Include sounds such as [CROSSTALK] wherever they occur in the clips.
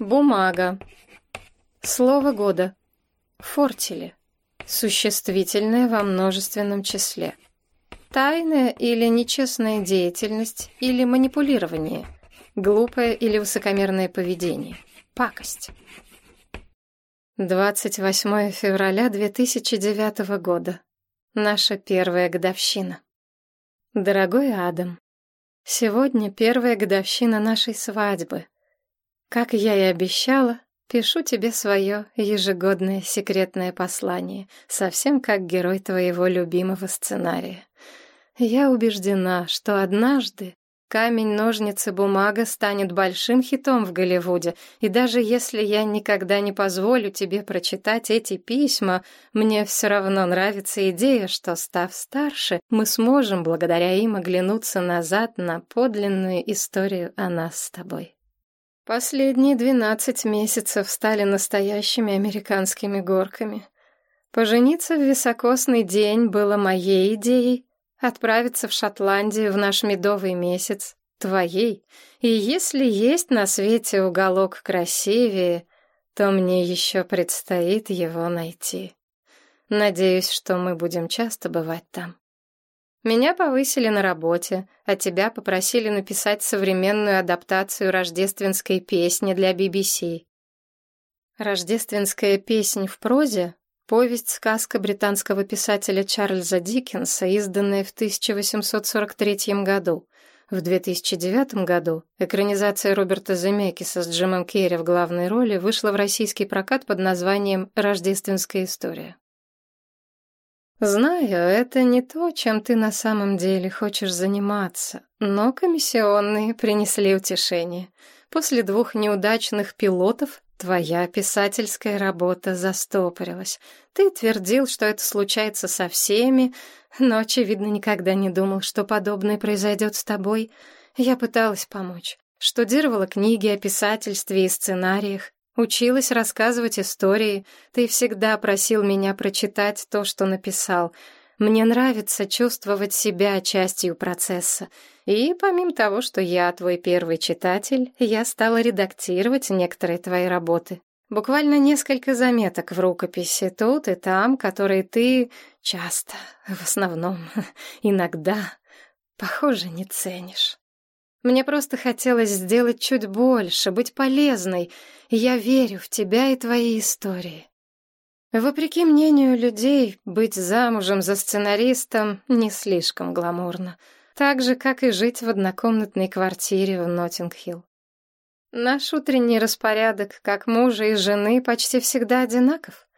Бумага. Слово года. Фортили. Существительное во множественном числе. Тайная или нечестная деятельность или манипулирование. Глупое или высокомерное поведение. Пакость. 28 февраля 2009 года. Наша первая годовщина. Дорогой Адам, сегодня первая годовщина нашей свадьбы. Как я и обещала, пишу тебе свое ежегодное секретное послание, совсем как герой твоего любимого сценария. Я убеждена, что однажды Камень, ножницы, бумага станет большим хитом в Голливуде, и даже если я никогда не позволю тебе прочитать эти письма, мне все равно нравится идея, что, став старше, мы сможем благодаря им оглянуться назад на подлинную историю о нас с тобой. Последние двенадцать месяцев стали настоящими американскими горками. Пожениться в високосный день было моей идеей, Отправиться в Шотландию в наш медовый месяц, твоей. И если есть на свете уголок красивее, то мне еще предстоит его найти. Надеюсь, что мы будем часто бывать там. Меня повысили на работе, а тебя попросили написать современную адаптацию рождественской песни для BBC. Рождественская песнь в прозе Повесть-сказка британского писателя Чарльза Диккенса, изданная в 1843 году. В 2009 году экранизация Роберта Земекиса с Джимом Керри в главной роли вышла в российский прокат под названием «Рождественская история». Знаю, это не то, чем ты на самом деле хочешь заниматься, но комиссионные принесли утешение. После двух неудачных пилотов Твоя писательская работа застопорилась. Ты твердил, что это случается со всеми, но, очевидно, никогда не думал, что подобное произойдет с тобой. Я пыталась помочь. Штудировала книги о писательстве и сценариях, училась рассказывать истории. Ты всегда просил меня прочитать то, что написал — мне нравится чувствовать себя частью процесса. И помимо того, что я твой первый читатель, я стала редактировать некоторые твои работы. Буквально несколько заметок в рукописи тут и там, которые ты часто, в основном, [LAUGHS] иногда, похоже, не ценишь. Мне просто хотелось сделать чуть больше, быть полезной, я верю в тебя и твои истории. Вопреки мнению людей, быть замужем за сценаристом не слишком гламурно, так же, как и жить в однокомнатной квартире в Ноттинг-Хилл. Наш утренний распорядок, как мужа и жены, почти всегда одинаков.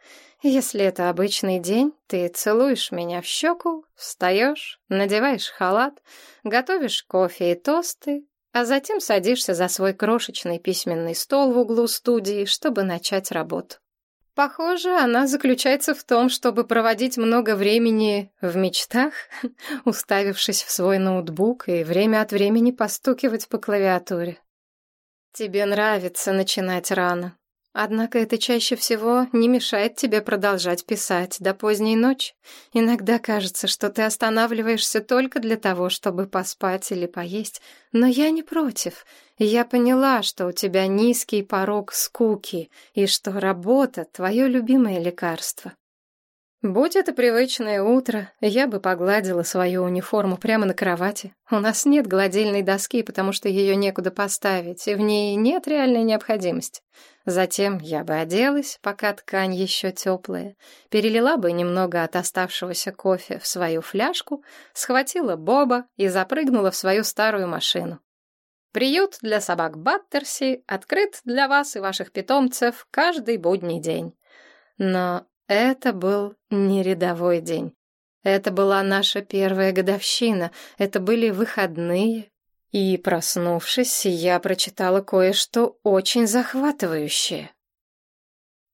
Если это обычный день, ты целуешь меня в щеку, встаешь, надеваешь халат, готовишь кофе и тосты, а затем садишься за свой крошечный письменный стол в углу студии, чтобы начать работу. Похоже, она заключается в том, чтобы проводить много времени в мечтах, [LAUGHS] уставившись в свой ноутбук и время от времени постукивать по клавиатуре. Тебе нравится начинать рано. Однако это чаще всего не мешает тебе продолжать писать до поздней ночи. Иногда кажется, что ты останавливаешься только для того, чтобы поспать или поесть. Но я не против. Я поняла, что у тебя низкий порог скуки, и что работа — твое любимое лекарство. Будь это привычное утро, я бы погладила свою униформу прямо на кровати. У нас нет гладильной доски, потому что ее некуда поставить, и в ней нет реальной необходимости. Затем я бы оделась, пока ткань еще теплая, перелила бы немного от оставшегося кофе в свою фляжку, схватила Боба и запрыгнула в свою старую машину. Приют для собак Баттерси открыт для вас и ваших питомцев каждый будний день. Но это был не рядовой день. Это была наша первая годовщина, это были выходные. И, проснувшись, я прочитала кое-что очень захватывающее.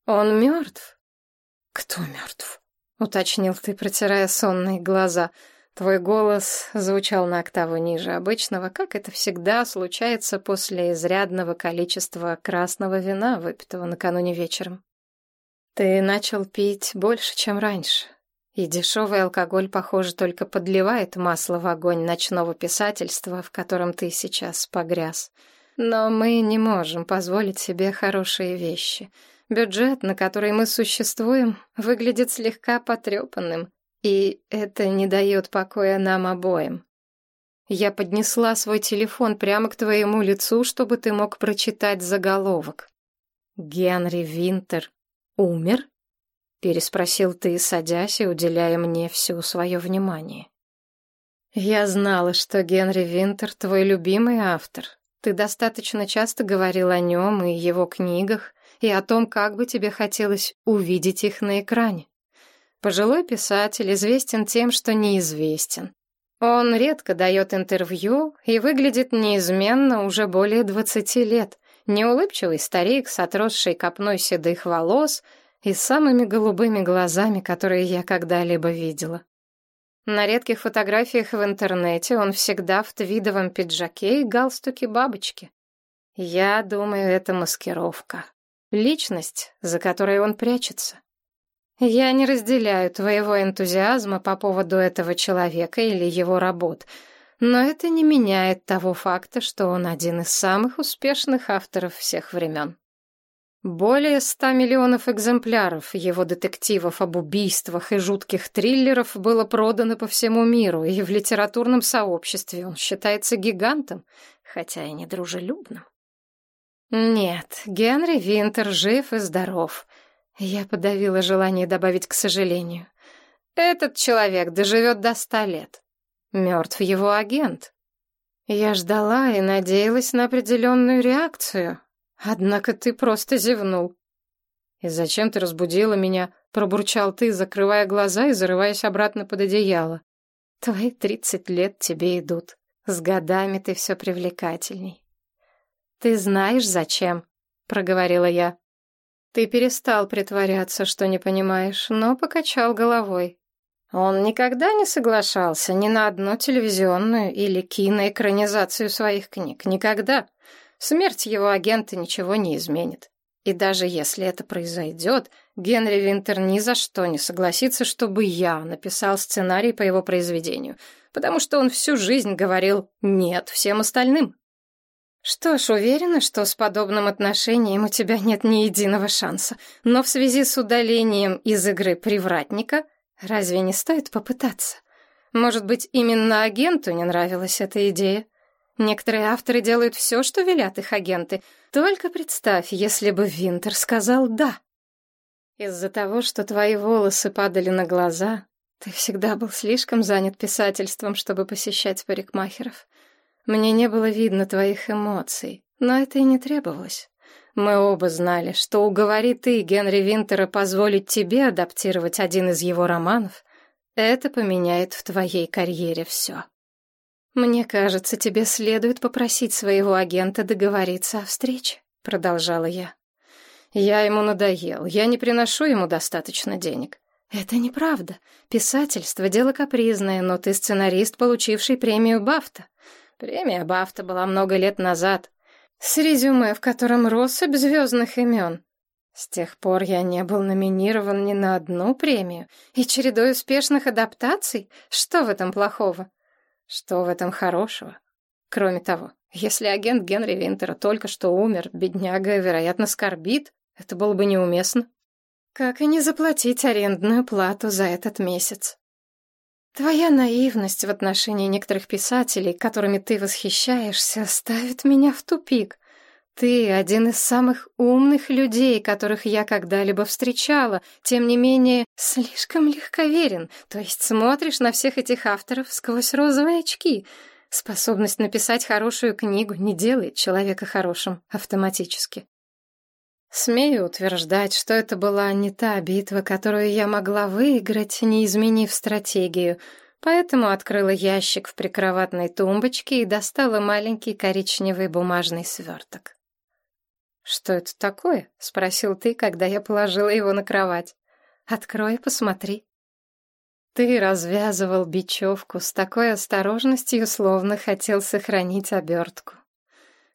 «Он мертв?» «Кто мертв?» — уточнил ты, протирая сонные глаза. Твой голос звучал на октаву ниже обычного, как это всегда случается после изрядного количества красного вина, выпитого накануне вечером. Ты начал пить больше, чем раньше. И дешевый алкоголь, похоже, только подливает масло в огонь ночного писательства, в котором ты сейчас погряз. Но мы не можем позволить себе хорошие вещи. Бюджет, на который мы существуем, выглядит слегка потрепанным, и это не дает покоя нам обоим. Я поднесла свой телефон прямо к твоему лицу, чтобы ты мог прочитать заголовок. «Генри Винтер умер?» — переспросил ты, садясь и уделяя мне все свое внимание. «Я знала, что Генри Винтер — твой любимый автор. Ты достаточно часто говорил о нем и его книгах, и о том, как бы тебе хотелось увидеть их на экране. Пожилой писатель известен тем, что неизвестен. Он редко дает интервью и выглядит неизменно уже более двадцати лет. Неулыбчивый старик с отросшей копной седых волос и самыми голубыми глазами, которые я когда-либо видела. На редких фотографиях в интернете он всегда в твидовом пиджаке и галстуке бабочки. Я думаю, это маскировка. Личность, за которой он прячется. Я не разделяю твоего энтузиазма по поводу этого человека или его работ, но это не меняет того факта, что он один из самых успешных авторов всех времен. Более ста миллионов экземпляров его детективов об убийствах и жутких триллеров было продано по всему миру, и в литературном сообществе он считается гигантом, хотя и недружелюбным. Нет, Генри Винтер жив и здоров — я подавила желание добавить к сожалению. Этот человек доживет до ста лет. Мертв его агент. Я ждала и надеялась на определенную реакцию. Однако ты просто зевнул. «И зачем ты разбудила меня?» — пробурчал ты, закрывая глаза и зарываясь обратно под одеяло. «Твои тридцать лет тебе идут. С годами ты все привлекательней». «Ты знаешь, зачем?» — проговорила я. Ты перестал притворяться, что не понимаешь, но покачал головой. Он никогда не соглашался ни на одну телевизионную или киноэкранизацию своих книг. Никогда. Смерть его агента ничего не изменит. И даже если это произойдет, Генри Винтер ни за что не согласится, чтобы я написал сценарий по его произведению, потому что он всю жизнь говорил «нет» всем остальным. Что ж, уверена, что с подобным отношением у тебя нет ни единого шанса. Но в связи с удалением из игры привратника, разве не стоит попытаться? Может быть, именно агенту не нравилась эта идея? Некоторые авторы делают все, что велят их агенты. Только представь, если бы Винтер сказал «да». Из-за того, что твои волосы падали на глаза, ты всегда был слишком занят писательством, чтобы посещать парикмахеров. Мне не было видно твоих эмоций, но это и не требовалось. Мы оба знали, что уговори ты Генри Винтера позволить тебе адаптировать один из его романов, это поменяет в твоей карьере все. Мне кажется, тебе следует попросить своего агента договориться о встрече, продолжала я. Я ему надоел, я не приношу ему достаточно денег. Это неправда. Писательство — дело капризное, но ты сценарист, получивший премию Бафта. Премия Бафта была много лет назад, с резюме, в котором россыпь звездных имен. С тех пор я не был номинирован ни на одну премию, и чередой успешных адаптаций, что в этом плохого? Что в этом хорошего? Кроме того, если агент Генри Винтера только что умер, бедняга, вероятно, скорбит, это было бы неуместно. Как и не заплатить арендную плату за этот месяц. Твоя наивность в отношении некоторых писателей, которыми ты восхищаешься, ставит меня в тупик. Ты один из самых умных людей, которых я когда-либо встречала, тем не менее слишком легковерен, то есть смотришь на всех этих авторов сквозь розовые очки. Способность написать хорошую книгу не делает человека хорошим автоматически. Смею утверждать, что это была не та битва, которую я могла выиграть, не изменив стратегию, поэтому открыла ящик в прикроватной тумбочке и достала маленький коричневый бумажный сверток. «Что это такое?» — спросил ты, когда я положила его на кровать. «Открой посмотри». Ты развязывал бечевку с такой осторожностью, словно хотел сохранить обертку.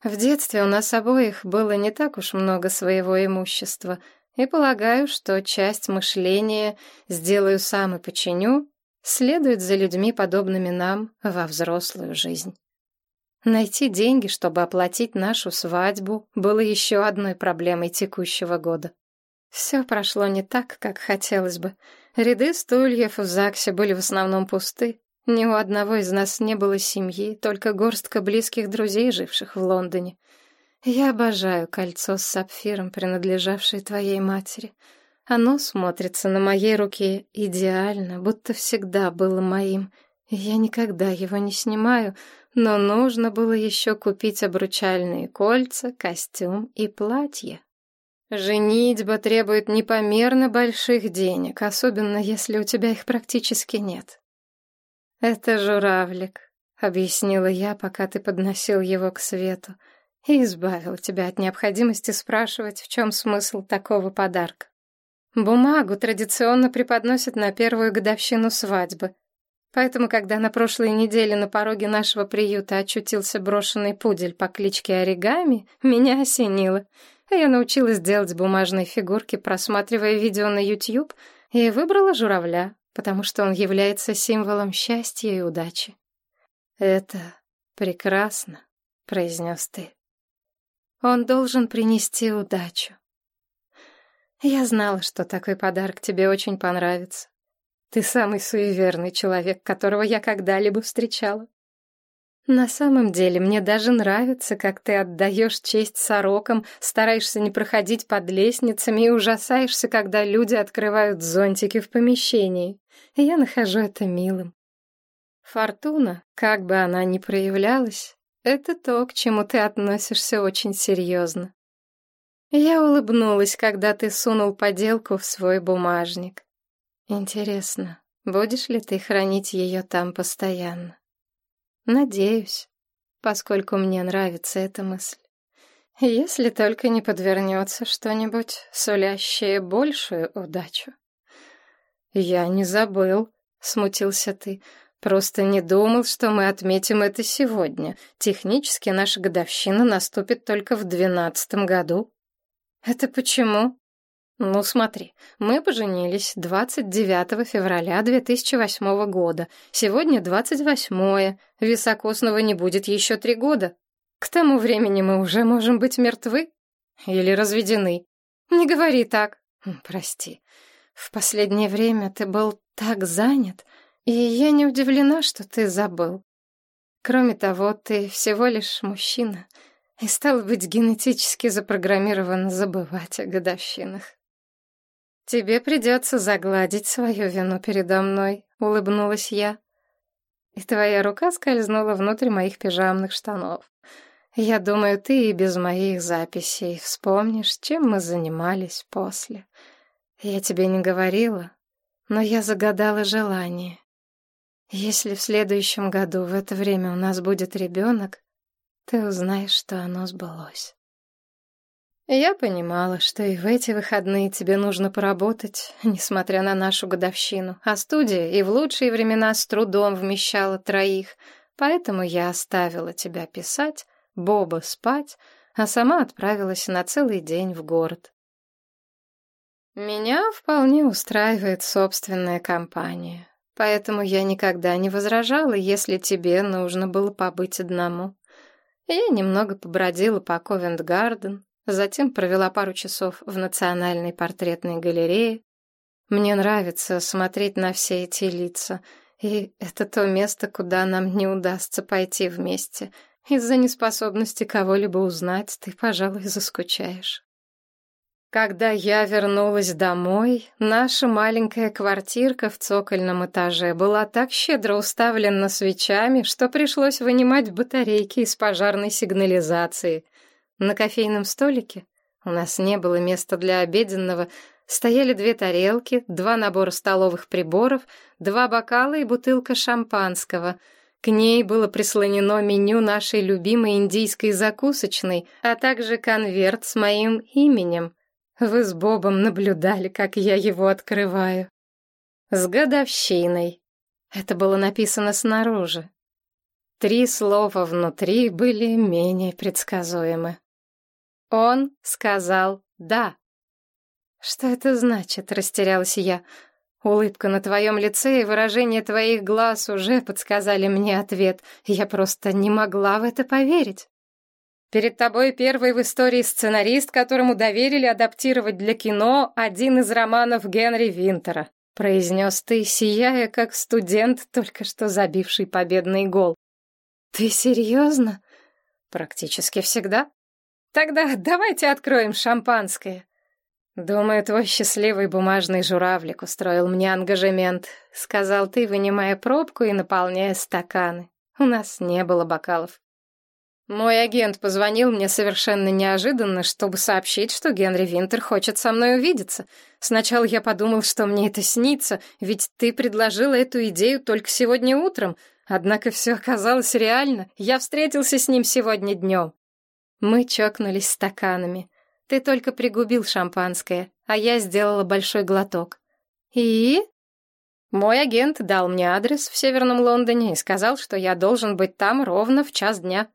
В детстве у нас обоих было не так уж много своего имущества, и полагаю, что часть мышления «сделаю сам и починю» следует за людьми, подобными нам, во взрослую жизнь. Найти деньги, чтобы оплатить нашу свадьбу, было еще одной проблемой текущего года. Все прошло не так, как хотелось бы. Ряды стульев в ЗАГСе были в основном пусты. Ни у одного из нас не было семьи, только горстка близких друзей, живших в Лондоне. Я обожаю кольцо с сапфиром, принадлежавшее твоей матери. Оно смотрится на моей руке идеально, будто всегда было моим. Я никогда его не снимаю, но нужно было еще купить обручальные кольца, костюм и платье. Женитьба требует непомерно больших денег, особенно если у тебя их практически нет. «Это журавлик», — объяснила я, пока ты подносил его к свету, и избавил тебя от необходимости спрашивать, в чем смысл такого подарка. Бумагу традиционно преподносят на первую годовщину свадьбы, Поэтому, когда на прошлой неделе на пороге нашего приюта очутился брошенный пудель по кличке Оригами, меня осенило. Я научилась делать бумажные фигурки, просматривая видео на YouTube, и выбрала журавля, потому что он является символом счастья и удачи. «Это прекрасно», — произнес ты. «Он должен принести удачу». Я знала, что такой подарок тебе очень понравится. Ты самый суеверный человек, которого я когда-либо встречала. На самом деле, мне даже нравится, как ты отдаешь честь сорокам, стараешься не проходить под лестницами и ужасаешься, когда люди открывают зонтики в помещении. я нахожу это милым. Фортуна, как бы она ни проявлялась, это то, к чему ты относишься очень серьезно. Я улыбнулась, когда ты сунул поделку в свой бумажник. Интересно, будешь ли ты хранить ее там постоянно? Надеюсь, поскольку мне нравится эта мысль. Если только не подвернется что-нибудь, сулящее большую удачу. Я не забыл, смутился ты. Просто не думал, что мы отметим это сегодня. Технически наша годовщина наступит только в двенадцатом году. Это почему? Ну, смотри, мы поженились 29 февраля 2008 года. Сегодня 28-е. Високосного не будет еще три года. К тому времени мы уже можем быть мертвы или разведены. Не говори так. Прости. В последнее время ты был так занят, и я не удивлена, что ты забыл. Кроме того, ты всего лишь мужчина, и стал быть генетически запрограммирован забывать о годовщинах. «Тебе придется загладить свою вину передо мной», — улыбнулась я. И твоя рука скользнула внутрь моих пижамных штанов. Я думаю, ты и без моих записей вспомнишь, чем мы занимались после. Я тебе не говорила, но я загадала желание. Если в следующем году в это время у нас будет ребенок, ты узнаешь, что оно сбылось. Я понимала, что и в эти выходные тебе нужно поработать, несмотря на нашу годовщину, а студия и в лучшие времена с трудом вмещала троих, поэтому я оставила тебя писать, Боба спать, а сама отправилась на целый день в город. Меня вполне устраивает собственная компания, поэтому я никогда не возражала, если тебе нужно было побыть одному. Я немного побродила по Ковент-Гарден, Затем провела пару часов в Национальной портретной галерее. Мне нравится смотреть на все эти лица, и это то место, куда нам не удастся пойти вместе. Из-за неспособности кого-либо узнать ты, пожалуй, заскучаешь. Когда я вернулась домой, наша маленькая квартирка в цокольном этаже была так щедро уставлена свечами, что пришлось вынимать батарейки из пожарной сигнализации. На кофейном столике у нас не было места для обеденного, стояли две тарелки, два набора столовых приборов, два бокала и бутылка шампанского. К ней было прислонено меню нашей любимой индийской закусочной, а также конверт с моим именем. Вы с Бобом наблюдали, как я его открываю. С годовщиной. Это было написано снаружи. Три слова внутри были менее предсказуемы. Он сказал «да». «Что это значит?» — растерялась я. Улыбка на твоем лице и выражение твоих глаз уже подсказали мне ответ. Я просто не могла в это поверить. Перед тобой первый в истории сценарист, которому доверили адаптировать для кино один из романов Генри Винтера, произнес ты, сияя, как студент, только что забивший победный гол. Ты серьезно? Практически всегда. Тогда давайте откроем шампанское. Думаю, твой счастливый бумажный журавлик устроил мне ангажемент, сказал ты, вынимая пробку и наполняя стаканы. У нас не было бокалов. Мой агент позвонил мне совершенно неожиданно, чтобы сообщить, что Генри Винтер хочет со мной увидеться. Сначала я подумал, что мне это снится, ведь ты предложила эту идею только сегодня утром. Однако все оказалось реально. Я встретился с ним сегодня днем. Мы чокнулись стаканами. Ты только пригубил шампанское, а я сделала большой глоток. И? Мой агент дал мне адрес в Северном Лондоне и сказал, что я должен быть там ровно в час дня.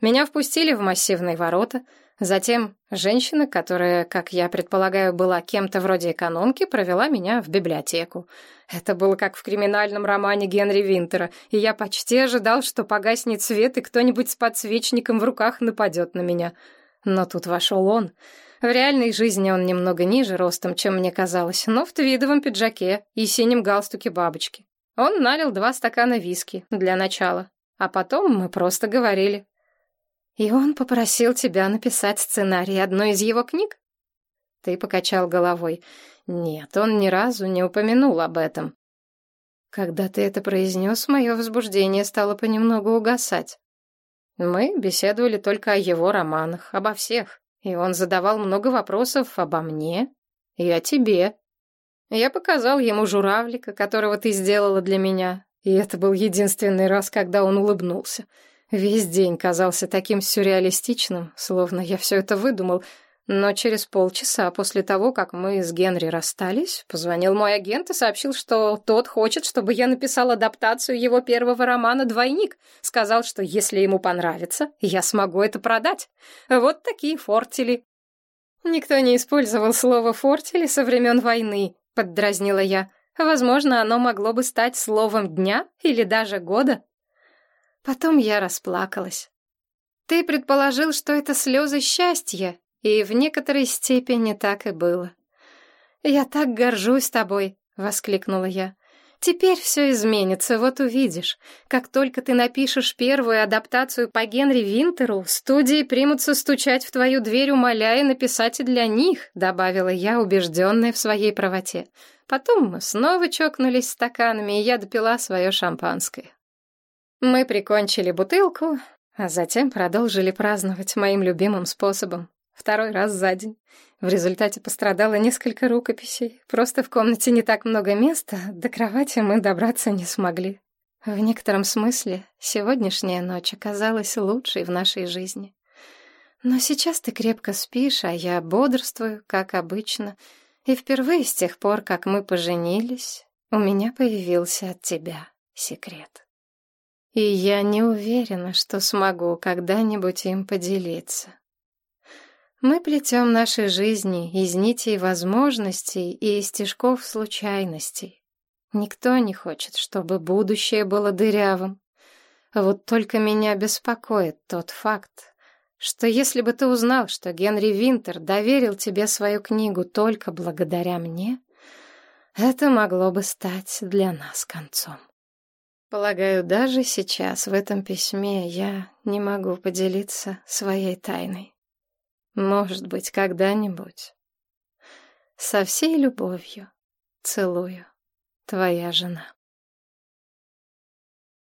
Меня впустили в массивные ворота. Затем женщина, которая, как я предполагаю, была кем-то вроде экономки, провела меня в библиотеку. Это было как в криминальном романе Генри Винтера, и я почти ожидал, что погаснет свет, и кто-нибудь с подсвечником в руках нападет на меня. Но тут вошел он. В реальной жизни он немного ниже ростом, чем мне казалось, но в твидовом пиджаке и синем галстуке бабочки. Он налил два стакана виски для начала, а потом мы просто говорили. «И он попросил тебя написать сценарий одной из его книг?» Ты покачал головой. «Нет, он ни разу не упомянул об этом». Когда ты это произнес, мое возбуждение стало понемногу угасать. Мы беседовали только о его романах, обо всех, и он задавал много вопросов обо мне и о тебе. Я показал ему журавлика, которого ты сделала для меня, и это был единственный раз, когда он улыбнулся. Весь день казался таким сюрреалистичным, словно я все это выдумал, но через полчаса после того, как мы с Генри расстались, позвонил мой агент и сообщил, что тот хочет, чтобы я написал адаптацию его первого романа «Двойник». Сказал, что если ему понравится, я смогу это продать. Вот такие фортели. Никто не использовал слово «фортели» со времен войны, поддразнила я. Возможно, оно могло бы стать словом дня или даже года. Потом я расплакалась. Ты предположил, что это слезы счастья, и в некоторой степени так и было. «Я так горжусь тобой!» — воскликнула я. «Теперь все изменится, вот увидишь. Как только ты напишешь первую адаптацию по Генри Винтеру, студии примутся стучать в твою дверь, умоляя написать и для них», — добавила я, убежденная в своей правоте. Потом мы снова чокнулись стаканами, и я допила свое шампанское. Мы прикончили бутылку, а затем продолжили праздновать моим любимым способом. Второй раз за день. В результате пострадало несколько рукописей. Просто в комнате не так много места, до кровати мы добраться не смогли. В некотором смысле сегодняшняя ночь оказалась лучшей в нашей жизни. Но сейчас ты крепко спишь, а я бодрствую, как обычно. И впервые с тех пор, как мы поженились, у меня появился от тебя секрет. И я не уверена, что смогу когда-нибудь им поделиться. Мы плетем наши жизни из нитей возможностей и из стежков случайностей. Никто не хочет, чтобы будущее было дырявым. Вот только меня беспокоит тот факт, что если бы ты узнал, что Генри Винтер доверил тебе свою книгу только благодаря мне, это могло бы стать для нас концом. Полагаю, даже сейчас в этом письме я не могу поделиться своей тайной. Может быть, когда-нибудь. Со всей любовью целую, твоя жена.